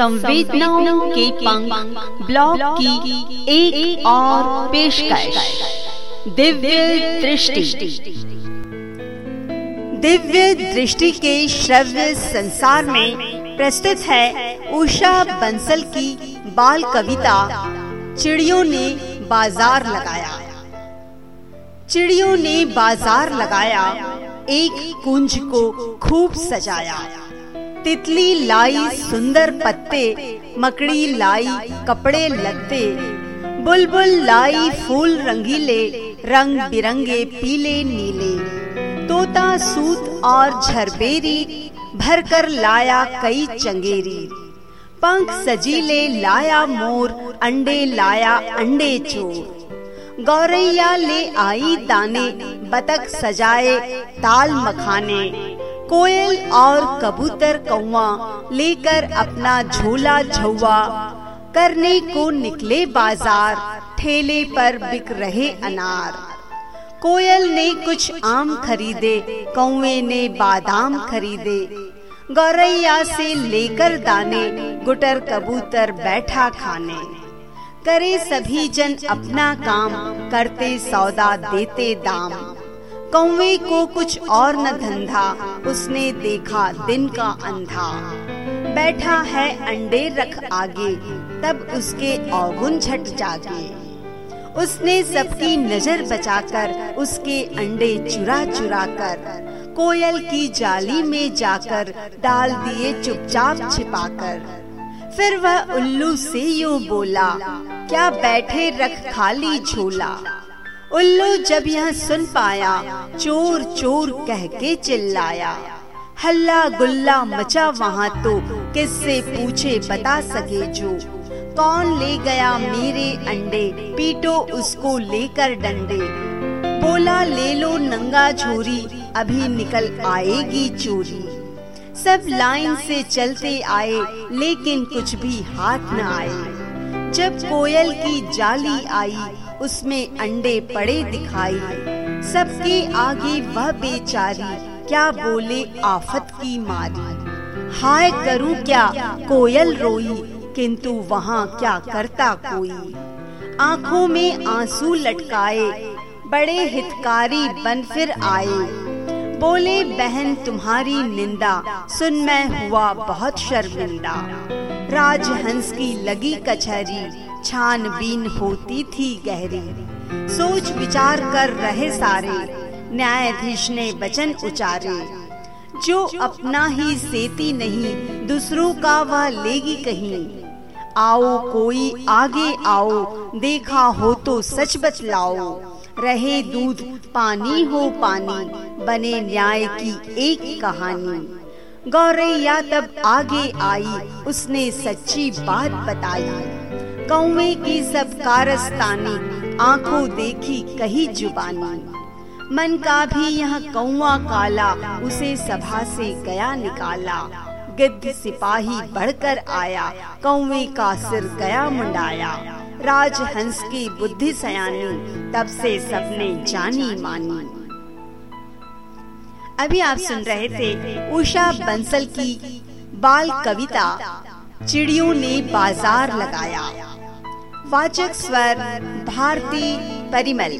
संवेदनाओं के पंख ब्लॉग की एक, एक और पेशकश। दिव्य दृष्टि। दिव्य दृष्टि के श्रव्य संसार में प्रस्तुत है उषा बंसल की बाल कविता चिड़ियों ने बाज़ार लगाया। चिड़ियों ने बाज़ार लगाया एक कुंज को खूब सजाया। तितली लाई सुंदर पत्ते, मकड़ी लाई कपड़े लगते बुलबुल लाई फूल रंगीले, रंग बिरंगे पीले नीले। तोता सूत और झरबेरी, भरकर लाया कई चंगेरी। पंख सजीले लाया मोर, अंडे लाया अंडे चोर। गौरैया ले आई दाने, बतख सजाए ताल मखाने। कोयल और कबूतर कौवा लेकर अपना झोला झुआ करने को निकले बाज़ार, ठेले पर बिक रहे अनार। कोयल ने कुछ आम खरीदे, कौवे ने बादाम खरीदे। गौरैया से लेकर दाने, गुटर कबूतर बैठा खाने। करे सभी जन अपना काम, करते सौदा देते दाम। कौवे को कुछ और न धंधा, उसने देखा दिन का अंधा। बैठा है अंडे रख आगे, तब उसके औगुन झट जागे। उसने सबकी नज़र बचाकर उसके अंडे चुरा चुरा कर, कोयल की जाली में जाकर डाल दिए चुपचाप छिपाकर। फिर वह उल्लू से यूँ बोला, क्या बैठे रख खाली झोला? उल्लू जब यह सुन पाया, चोर चोर कह के चिल्लाया। हल्ला गुल्ला मचा वहाँ तो किससे पूछे बता सके जो। कौन ले गया मेरे अंडे, पीटो उसको लेकर डंडे। बोला, ले लो नंगा झोरी, अभी निकल आएगी चोरी। सब लाइन से चलते आए, लेकिन कुछ भी हाथ न आए। जब कोयल की जाली आई, उसमें अंडे पड़े दिखाई। सबके आगे वह बेचारी क्या बोले आफत की मारी। हाय करूँ क्या कोयल रोई, किंतु वहाँ क्या करता कोई। आँखों में आँसू लटकाए, बड़े हितकारी बन फिर आए। बोले, बहन, तुम्हारी निंदा। सुन, मैं हुआ बहुत शर्मिंदा। राजहंस की लगी कचहरी, छानबीन होती थी गहरी। सोच विचार कर रहे सारे, न्यायाधीश ने वचन उचारे। जो अपना ही सेती नहीं, दूसरों का वह लेगी कहीं। आओ, कोई आगे आओ, देखा हो तो सच बतलाओ रहे दूध पानी हो पानी, बने न्याय की एक कहानी। गौरैया तब आगे आई, उसने सच्ची बात बताई। कौवे की सब कारस्तानी, आँखों देखी कही जुबानी। मन का भी यह कौवा काला, उसे सभा से गया निकाला। गिद्ध सिपाही बढ़कर आया, कौवे का सिर गया मुंडाया। राजहंस की बुद्धि सयानी, तब से सबने जानी मानी। अभी आप सुन रहे थे उषा बंसल की बाल कविता, चिड़ियों ने बाज़ार लगाया। वाचक स्वर, भारती परिमल।